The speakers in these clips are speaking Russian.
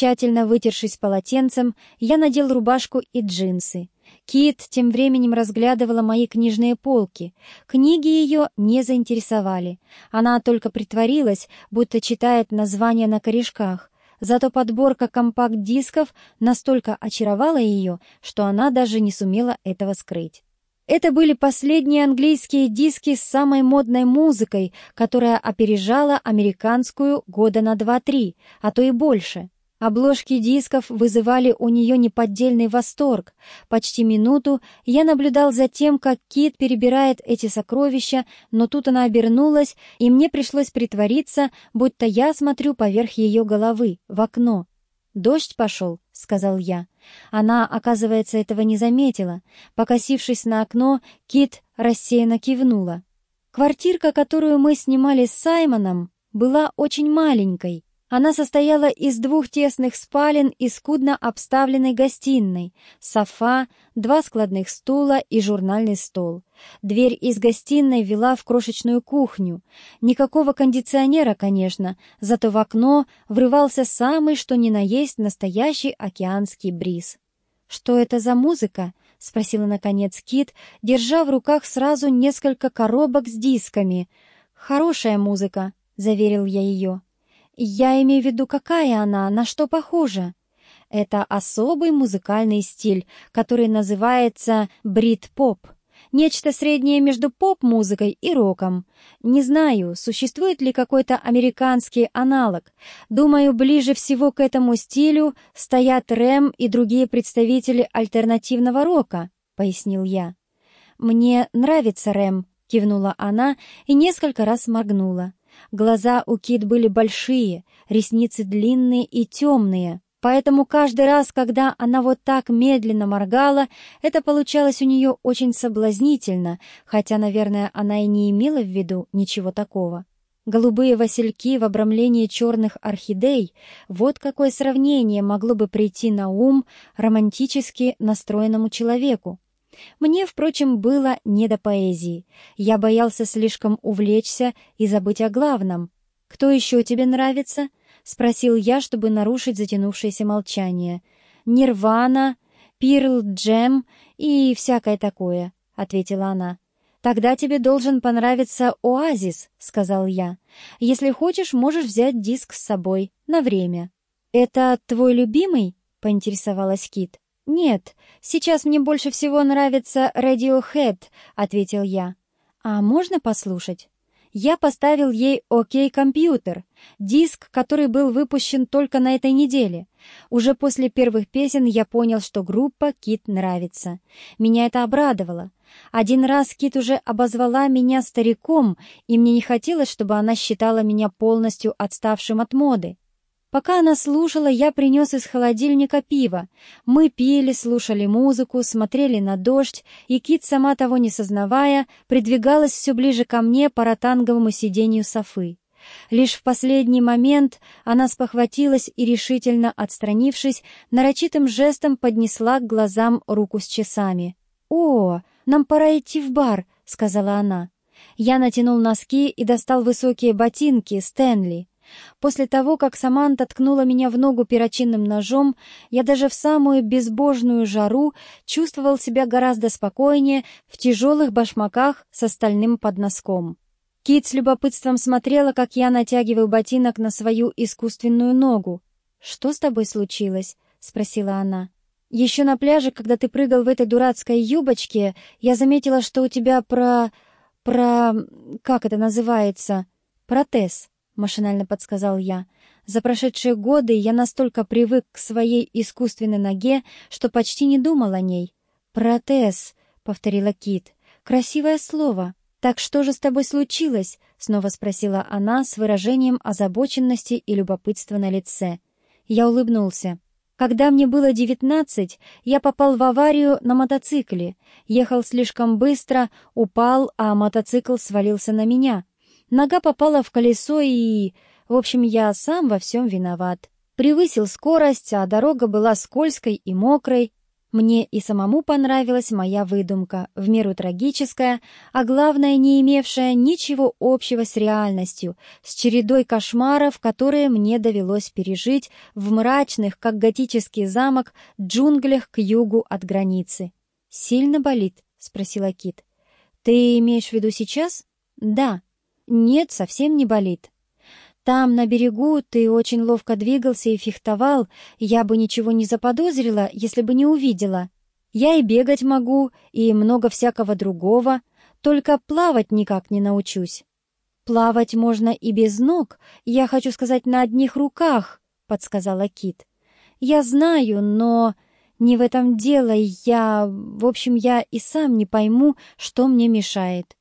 Тщательно вытершись полотенцем, я надел рубашку и джинсы. Кит тем временем разглядывала мои книжные полки. Книги ее не заинтересовали. Она только притворилась, будто читает названия на корешках. Зато подборка компакт-дисков настолько очаровала ее, что она даже не сумела этого скрыть. Это были последние английские диски с самой модной музыкой, которая опережала американскую года на два-три, а то и больше. Обложки дисков вызывали у нее неподдельный восторг. Почти минуту я наблюдал за тем, как Кит перебирает эти сокровища, но тут она обернулась, и мне пришлось притвориться, будто я смотрю поверх ее головы, в окно. «Дождь пошел», — сказал я. Она, оказывается, этого не заметила. Покосившись на окно, Кит рассеянно кивнула. Квартирка, которую мы снимали с Саймоном, была очень маленькой. Она состояла из двух тесных спален и скудно обставленной гостиной, софа, два складных стула и журнальный стол. Дверь из гостиной вела в крошечную кухню. Никакого кондиционера, конечно, зато в окно врывался самый что ни на есть настоящий океанский бриз. «Что это за музыка?» — спросила, наконец, Кит, держа в руках сразу несколько коробок с дисками. «Хорошая музыка», — заверил я ее. Я имею в виду, какая она, на что похожа. Это особый музыкальный стиль, который называется брит-поп. Нечто среднее между поп-музыкой и роком. Не знаю, существует ли какой-то американский аналог. Думаю, ближе всего к этому стилю стоят Рэм и другие представители альтернативного рока, пояснил я. Мне нравится Рэм, кивнула она и несколько раз моргнула. Глаза у Кит были большие, ресницы длинные и темные, поэтому каждый раз, когда она вот так медленно моргала, это получалось у нее очень соблазнительно, хотя, наверное, она и не имела в виду ничего такого. Голубые васильки в обрамлении черных орхидей — вот какое сравнение могло бы прийти на ум романтически настроенному человеку. Мне, впрочем, было не до поэзии. Я боялся слишком увлечься и забыть о главном. «Кто еще тебе нравится?» — спросил я, чтобы нарушить затянувшееся молчание. «Нирвана, Пирл Джем и всякое такое», — ответила она. «Тогда тебе должен понравиться «Оазис», — сказал я. «Если хочешь, можешь взять диск с собой на время». «Это твой любимый?» — поинтересовалась Кит. «Нет, сейчас мне больше всего нравится Radiohead», — ответил я. «А можно послушать?» Я поставил ей «Окей, компьютер», диск, который был выпущен только на этой неделе. Уже после первых песен я понял, что группа Кит нравится. Меня это обрадовало. Один раз Кит уже обозвала меня стариком, и мне не хотелось, чтобы она считала меня полностью отставшим от моды. Пока она слушала, я принес из холодильника пиво. Мы пили, слушали музыку, смотрели на дождь, и Кит, сама того не сознавая, придвигалась все ближе ко мне по ротанговому сиденью Софы. Лишь в последний момент она спохватилась и, решительно отстранившись, нарочитым жестом поднесла к глазам руку с часами. «О, нам пора идти в бар», — сказала она. Я натянул носки и достал высокие ботинки Стэнли. После того, как Саманта ткнула меня в ногу перочинным ножом, я даже в самую безбожную жару чувствовал себя гораздо спокойнее в тяжелых башмаках с остальным подноском. Кит с любопытством смотрела, как я натягиваю ботинок на свою искусственную ногу. «Что с тобой случилось?» — спросила она. «Еще на пляже, когда ты прыгал в этой дурацкой юбочке, я заметила, что у тебя про... про... как это называется? Протез» машинально подсказал я. За прошедшие годы я настолько привык к своей искусственной ноге, что почти не думал о ней. «Протез», — повторила Кит. «Красивое слово». «Так что же с тобой случилось?» — снова спросила она с выражением озабоченности и любопытства на лице. Я улыбнулся. Когда мне было девятнадцать, я попал в аварию на мотоцикле. Ехал слишком быстро, упал, а мотоцикл свалился на меня. Нога попала в колесо и... В общем, я сам во всем виноват. Превысил скорость, а дорога была скользкой и мокрой. Мне и самому понравилась моя выдумка, в меру трагическая, а главное, не имевшая ничего общего с реальностью, с чередой кошмаров, которые мне довелось пережить в мрачных, как готический замок, джунглях к югу от границы. «Сильно болит?» — спросила Кит. «Ты имеешь в виду сейчас?» «Да». «Нет, совсем не болит». Там, на берегу, ты очень ловко двигался и фехтовал, я бы ничего не заподозрила, если бы не увидела. Я и бегать могу, и много всякого другого, только плавать никак не научусь. Плавать можно и без ног, я хочу сказать, на одних руках, — подсказала Кит. Я знаю, но не в этом дело, я... В общем, я и сам не пойму, что мне мешает.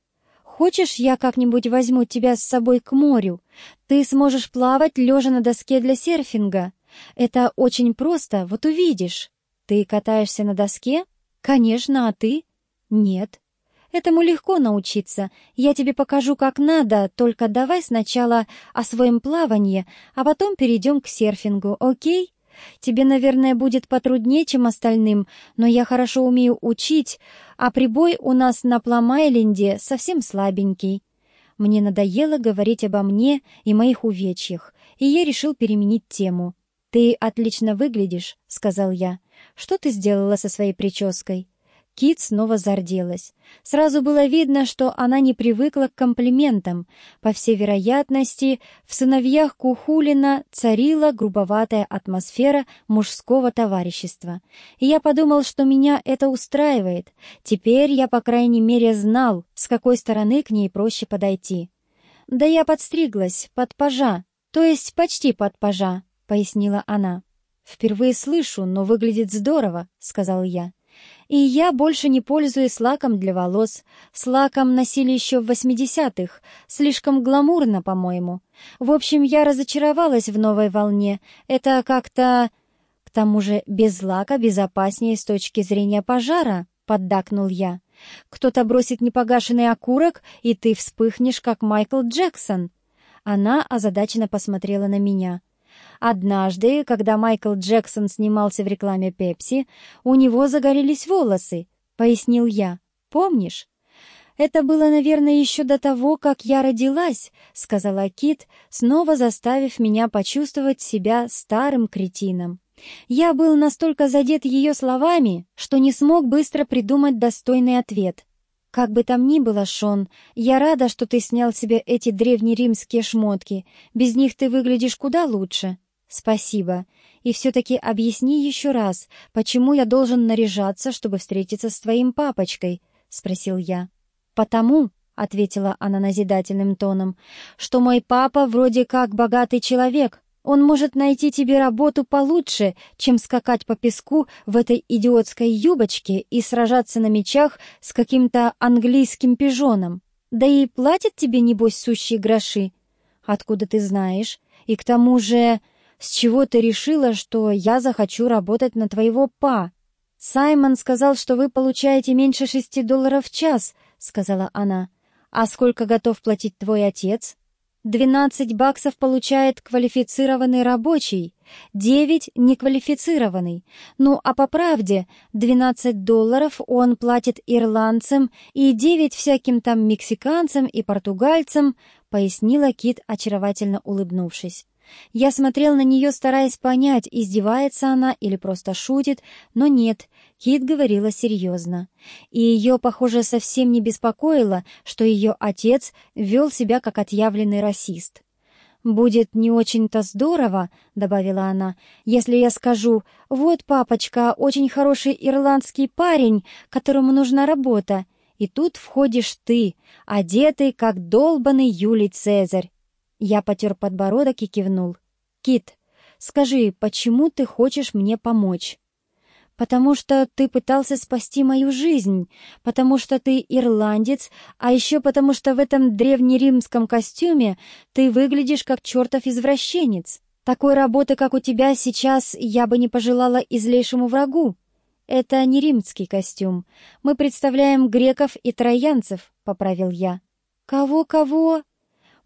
Хочешь, я как-нибудь возьму тебя с собой к морю? Ты сможешь плавать, лежа на доске для серфинга. Это очень просто, вот увидишь. Ты катаешься на доске? Конечно, а ты? Нет. Этому легко научиться. Я тебе покажу, как надо, только давай сначала освоим плавание, а потом перейдем к серфингу, окей? Тебе, наверное, будет потруднее, чем остальным, но я хорошо умею учить, а прибой у нас на Пламайленде совсем слабенький. Мне надоело говорить обо мне и моих увечьях, и я решил переменить тему. «Ты отлично выглядишь», — сказал я. «Что ты сделала со своей прической?» Кит снова зарделась. Сразу было видно, что она не привыкла к комплиментам. По всей вероятности, в сыновьях Кухулина царила грубоватая атмосфера мужского товарищества. И я подумал, что меня это устраивает. Теперь я, по крайней мере, знал, с какой стороны к ней проще подойти. «Да я подстриглась, под пажа, то есть почти под пажа», — пояснила она. «Впервые слышу, но выглядит здорово», — сказал я. И я больше не пользуюсь лаком для волос. С лаком носили еще в восьмидесятых. Слишком гламурно, по-моему. В общем, я разочаровалась в новой волне. Это как-то... К тому же без лака безопаснее с точки зрения пожара, поддакнул я. Кто-то бросит непогашенный окурок, и ты вспыхнешь, как Майкл Джексон. Она озадаченно посмотрела на меня. Однажды, когда Майкл Джексон снимался в рекламе Пепси, у него загорелись волосы, пояснил я. Помнишь? Это было, наверное, еще до того, как я родилась, сказала Кит, снова заставив меня почувствовать себя старым кретином. Я был настолько задет ее словами, что не смог быстро придумать достойный ответ. «Как бы там ни было, Шон, я рада, что ты снял себе эти древнеримские шмотки. Без них ты выглядишь куда лучше». «Спасибо. И все-таки объясни еще раз, почему я должен наряжаться, чтобы встретиться с твоим папочкой?» — спросил я. «Потому», — ответила она назидательным тоном, — «что мой папа вроде как богатый человек. Он может найти тебе работу получше, чем скакать по песку в этой идиотской юбочке и сражаться на мечах с каким-то английским пижоном. Да и платит тебе, небось, сущие гроши. Откуда ты знаешь? И к тому же...» С чего ты решила, что я захочу работать на твоего па? Саймон сказал, что вы получаете меньше шести долларов в час, сказала она. А сколько готов платить твой отец? Двенадцать баксов получает квалифицированный рабочий, девять — неквалифицированный. Ну, а по правде, двенадцать долларов он платит ирландцам и девять всяким там мексиканцам и португальцам, пояснила Кит, очаровательно улыбнувшись. Я смотрел на нее, стараясь понять, издевается она или просто шутит, но нет, Кит говорила серьезно. И ее, похоже, совсем не беспокоило, что ее отец вел себя как отъявленный расист. «Будет не очень-то здорово», — добавила она, — «если я скажу, вот, папочка, очень хороший ирландский парень, которому нужна работа, и тут входишь ты, одетый, как долбанный Юлий Цезарь. Я потер подбородок и кивнул. «Кит, скажи, почему ты хочешь мне помочь?» «Потому что ты пытался спасти мою жизнь, потому что ты ирландец, а еще потому что в этом древнеримском костюме ты выглядишь как чертов извращенец. Такой работы, как у тебя сейчас, я бы не пожелала излейшему врагу. Это не римский костюм. Мы представляем греков и троянцев», — поправил я. «Кого-кого?»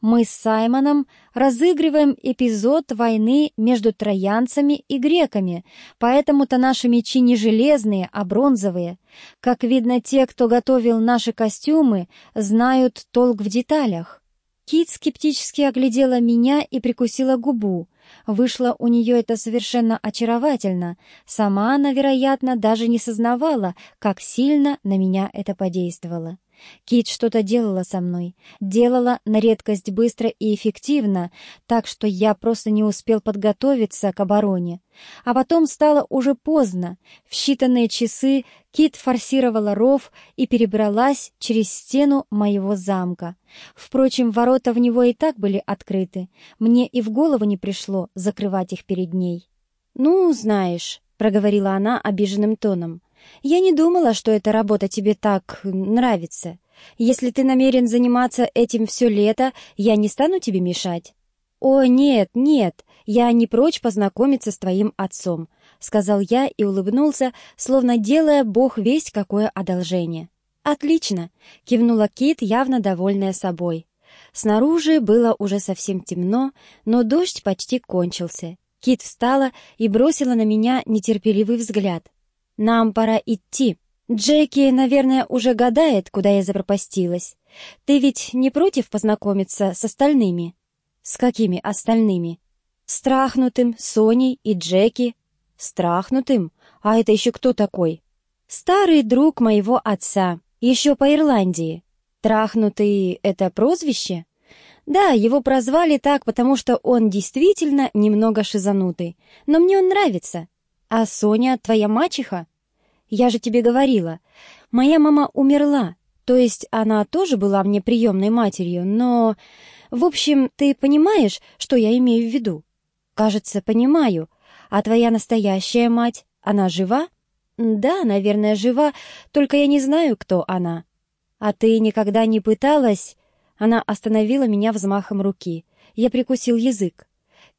Мы с Саймоном разыгрываем эпизод войны между троянцами и греками, поэтому-то наши мечи не железные, а бронзовые. Как видно, те, кто готовил наши костюмы, знают толк в деталях. Кит скептически оглядела меня и прикусила губу. Вышло у нее это совершенно очаровательно. Сама она, вероятно, даже не сознавала, как сильно на меня это подействовало. Кит что-то делала со мной, делала на редкость быстро и эффективно, так что я просто не успел подготовиться к обороне. А потом стало уже поздно. В считанные часы Кит форсировала ров и перебралась через стену моего замка. Впрочем, ворота в него и так были открыты. Мне и в голову не пришло закрывать их перед ней. «Ну, знаешь», — проговорила она обиженным тоном, — я не думала, что эта работа тебе так нравится. Если ты намерен заниматься этим все лето, я не стану тебе мешать». «О, нет, нет, я не прочь познакомиться с твоим отцом», — сказал я и улыбнулся, словно делая бог весть какое одолжение. «Отлично», — кивнула Кит, явно довольная собой. Снаружи было уже совсем темно, но дождь почти кончился. Кит встала и бросила на меня нетерпеливый взгляд. Нам пора идти. Джеки, наверное, уже гадает, куда я запропастилась. Ты ведь не против познакомиться с остальными? С какими остальными? Страхнутым, Соней и Джеки. Страхнутым? А это еще кто такой? Старый друг моего отца, еще по Ирландии. Трахнутый — это прозвище? Да, его прозвали так, потому что он действительно немного шизанутый. Но мне он нравится. «А Соня твоя мачеха?» «Я же тебе говорила. Моя мама умерла, то есть она тоже была мне приемной матерью, но... В общем, ты понимаешь, что я имею в виду?» «Кажется, понимаю. А твоя настоящая мать, она жива?» «Да, наверное, жива, только я не знаю, кто она». «А ты никогда не пыталась...» Она остановила меня взмахом руки. Я прикусил язык.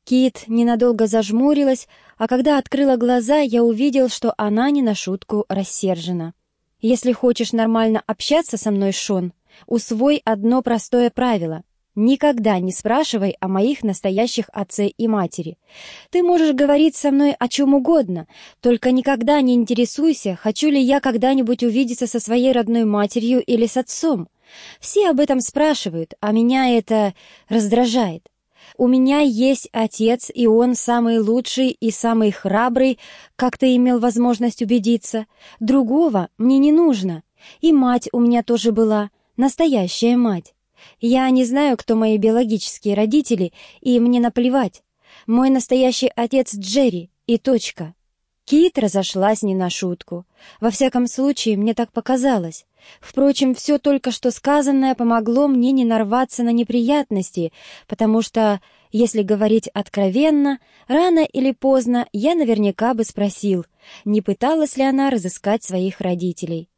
Кит ненадолго зажмурилась, а когда открыла глаза, я увидел, что она не на шутку рассержена. «Если хочешь нормально общаться со мной, Шон, усвой одно простое правило. Никогда не спрашивай о моих настоящих отце и матери. Ты можешь говорить со мной о чем угодно, только никогда не интересуйся, хочу ли я когда-нибудь увидеться со своей родной матерью или с отцом. Все об этом спрашивают, а меня это раздражает. У меня есть отец, и он самый лучший и самый храбрый, как ты имел возможность убедиться. Другого мне не нужно. И мать у меня тоже была, настоящая мать. Я не знаю, кто мои биологические родители, и мне наплевать. Мой настоящий отец Джерри, и точка. Кит разошлась не на шутку. Во всяком случае, мне так показалось. Впрочем, все только что сказанное помогло мне не нарваться на неприятности, потому что, если говорить откровенно, рано или поздно я наверняка бы спросил, не пыталась ли она разыскать своих родителей.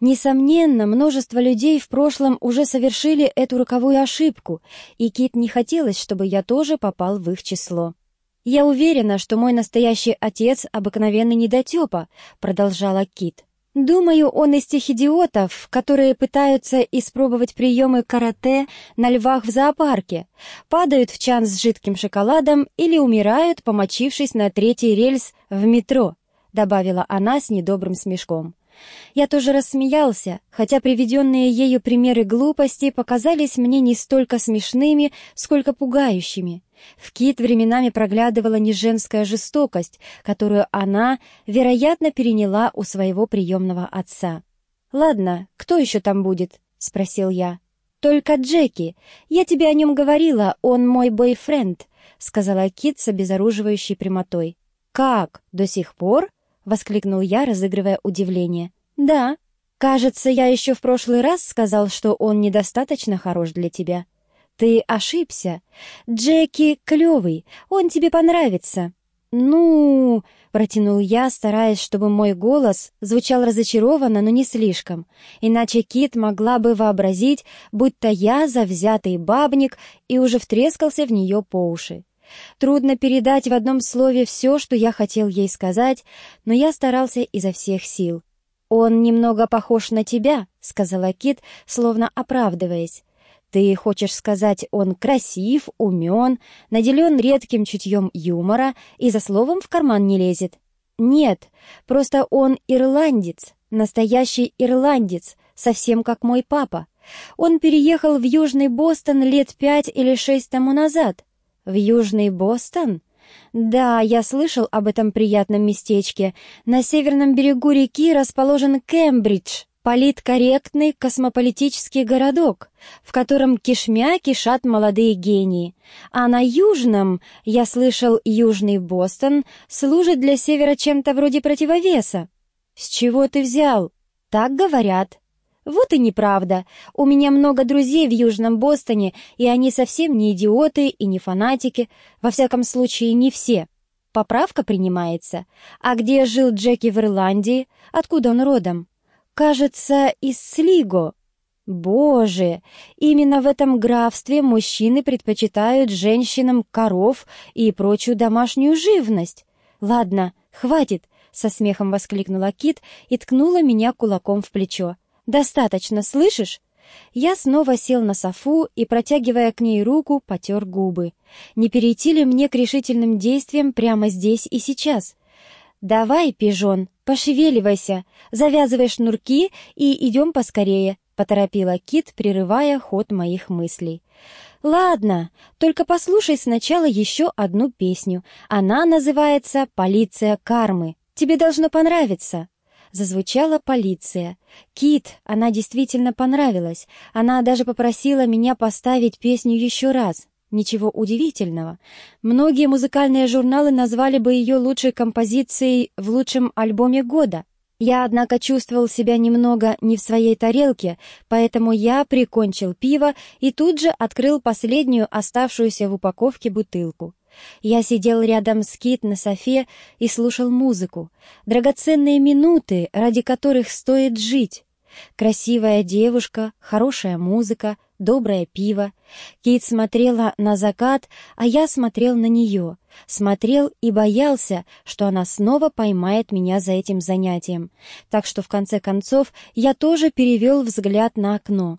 Несомненно, множество людей в прошлом уже совершили эту роковую ошибку, и Кит не хотелось, чтобы я тоже попал в их число. «Я уверена, что мой настоящий отец — обыкновенный недотепа», — продолжала Кит. Думаю, он из тех идиотов, которые пытаются испробовать приемы карате на львах в зоопарке, падают в чан с жидким шоколадом или умирают, помочившись на третий рельс в метро, добавила она с недобрым смешком. Я тоже рассмеялся, хотя приведенные ею примеры глупости показались мне не столько смешными, сколько пугающими. В Кит временами проглядывала не женская жестокость, которую она, вероятно, переняла у своего приемного отца. «Ладно, кто еще там будет?» — спросил я. «Только Джеки. Я тебе о нем говорила, он мой бойфренд», — сказала Кит с обезоруживающей прямотой. «Как? До сих пор?» — воскликнул я, разыгрывая удивление. «Да. Кажется, я еще в прошлый раз сказал, что он недостаточно хорош для тебя». «Ты ошибся. Джеки клевый, он тебе понравится». «Ну...» — протянул я, стараясь, чтобы мой голос звучал разочарованно, но не слишком. Иначе Кит могла бы вообразить, будто я завзятый бабник и уже втрескался в нее по уши. Трудно передать в одном слове все, что я хотел ей сказать, но я старался изо всех сил. «Он немного похож на тебя», — сказала Кит, словно оправдываясь. Ты хочешь сказать, он красив, умен, наделен редким чутьем юмора и за словом в карман не лезет? Нет, просто он ирландец, настоящий ирландец, совсем как мой папа. Он переехал в Южный Бостон лет пять или шесть тому назад. В Южный Бостон? Да, я слышал об этом приятном местечке. На северном берегу реки расположен Кембридж, политкорректный космополитический городок, в котором кишмя кишат молодые гении. А на южном, я слышал, Южный Бостон служит для севера чем-то вроде противовеса. С чего ты взял? Так говорят. Вот и неправда. У меня много друзей в Южном Бостоне, и они совсем не идиоты и не фанатики. Во всяком случае, не все. Поправка принимается. А где жил Джеки в Ирландии? Откуда он родом? Кажется, из Слиго. Боже, именно в этом графстве мужчины предпочитают женщинам коров и прочую домашнюю живность. Ладно, хватит, со смехом воскликнула Кит и ткнула меня кулаком в плечо. «Достаточно, слышишь?» Я снова сел на софу и, протягивая к ней руку, потер губы. Не перейти ли мне к решительным действиям прямо здесь и сейчас? «Давай, пижон, пошевеливайся, завязывай шнурки и идем поскорее», — поторопила Кит, прерывая ход моих мыслей. «Ладно, только послушай сначала еще одну песню. Она называется «Полиция кармы». Тебе должно понравиться» зазвучала полиция. Кит, она действительно понравилась. Она даже попросила меня поставить песню еще раз. Ничего удивительного. Многие музыкальные журналы назвали бы ее лучшей композицией в лучшем альбоме года. Я, однако, чувствовал себя немного не в своей тарелке, поэтому я прикончил пиво и тут же открыл последнюю оставшуюся в упаковке бутылку. Я сидел рядом с Кит на софе и слушал музыку. Драгоценные минуты, ради которых стоит жить. Красивая девушка, хорошая музыка, доброе пиво. Кит смотрела на закат, а я смотрел на нее. Смотрел и боялся, что она снова поймает меня за этим занятием. Так что в конце концов я тоже перевел взгляд на окно.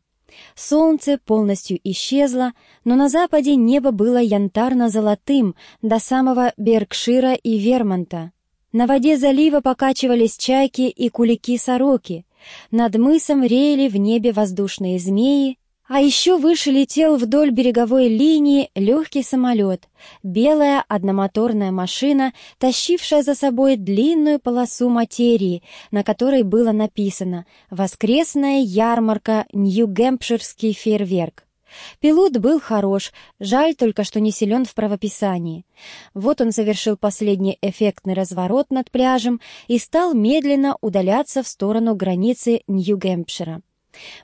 Солнце полностью исчезло, но на западе небо было янтарно-золотым до самого Беркшира и Вермонта. На воде залива покачивались чайки и кулики-сороки. Над мысом реяли в небе воздушные змеи, а еще выше летел вдоль береговой линии легкий самолет, белая одномоторная машина, тащившая за собой длинную полосу материи, на которой было написано «Воскресная ярмарка Нью-Гэмпширский фейерверк». Пилот был хорош, жаль только, что не силен в правописании. Вот он совершил последний эффектный разворот над пляжем и стал медленно удаляться в сторону границы Нью-Гэмпшира.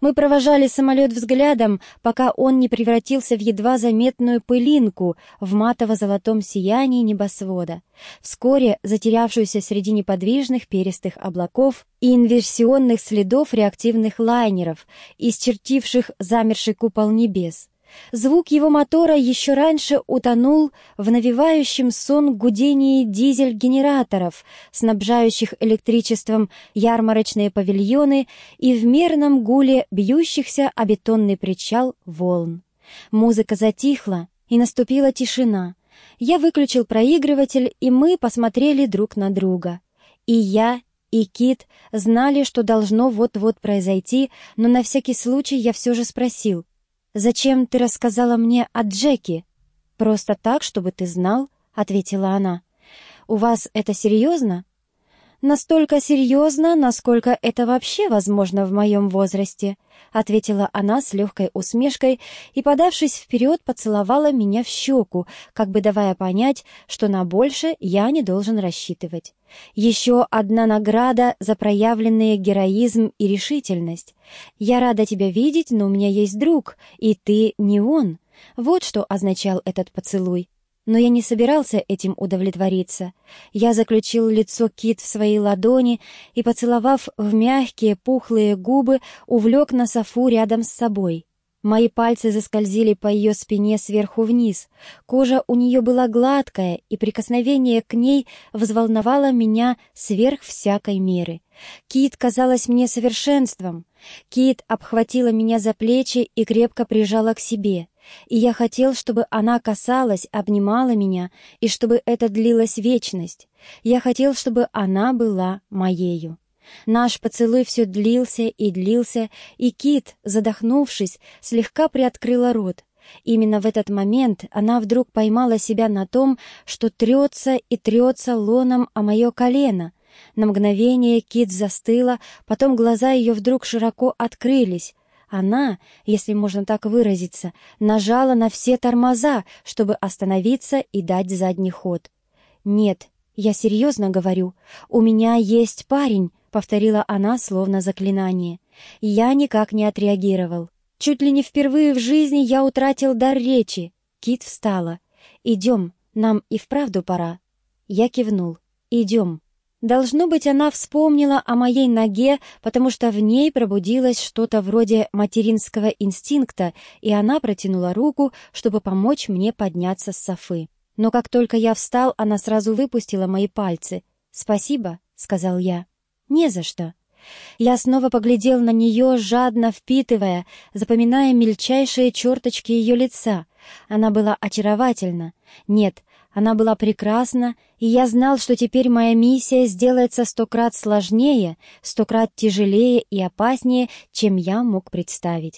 Мы провожали самолет взглядом, пока он не превратился в едва заметную пылинку в матово-золотом сиянии небосвода, вскоре затерявшуюся среди неподвижных перистых облаков и инверсионных следов реактивных лайнеров, исчертивших замерший купол небес. Звук его мотора еще раньше утонул в навевающем сон гудении дизель-генераторов, снабжающих электричеством ярмарочные павильоны и в мерном гуле бьющихся о бетонный причал волн. Музыка затихла, и наступила тишина. Я выключил проигрыватель, и мы посмотрели друг на друга. И я, и Кит знали, что должно вот-вот произойти, но на всякий случай я все же спросил, «Зачем ты рассказала мне о Джеки?» «Просто так, чтобы ты знал», — ответила она. «У вас это серьезно?» «Настолько серьезно, насколько это вообще возможно в моем возрасте», — ответила она с легкой усмешкой и, подавшись вперед, поцеловала меня в щеку, как бы давая понять, что на больше я не должен рассчитывать. Еще одна награда за проявленные героизм и решительность. Я рада тебя видеть, но у меня есть друг, и ты не он. Вот что означал этот поцелуй. Но я не собирался этим удовлетвориться. Я заключил лицо Кит в свои ладони и, поцеловав в мягкие пухлые губы, увлек на софу рядом с собой. Мои пальцы заскользили по ее спине сверху вниз. Кожа у нее была гладкая, и прикосновение к ней взволновало меня сверх всякой меры. Кит казалась мне совершенством. Кит обхватила меня за плечи и крепко прижала к себе. И я хотел, чтобы она касалась, обнимала меня, и чтобы это длилась вечность. Я хотел, чтобы она была моею. Наш поцелуй все длился и длился, и Кит, задохнувшись, слегка приоткрыла рот. Именно в этот момент она вдруг поймала себя на том, что трется и трется лоном о мое колено. На мгновение Кит застыла, потом глаза ее вдруг широко открылись. Она, если можно так выразиться, нажала на все тормоза, чтобы остановиться и дать задний ход. «Нет, я серьезно говорю, у меня есть парень», — повторила она словно заклинание. Я никак не отреагировал. Чуть ли не впервые в жизни я утратил дар речи. Кит встала. «Идем, нам и вправду пора». Я кивнул. «Идем». Должно быть, она вспомнила о моей ноге, потому что в ней пробудилось что-то вроде материнского инстинкта, и она протянула руку, чтобы помочь мне подняться с софы. Но как только я встал, она сразу выпустила мои пальцы. «Спасибо», — сказал я. «Не за что». Я снова поглядел на нее, жадно впитывая, запоминая мельчайшие черточки ее лица. Она была очаровательна. Нет, она была прекрасна, и я знал, что теперь моя миссия сделается сто крат сложнее, сто крат тяжелее и опаснее, чем я мог представить.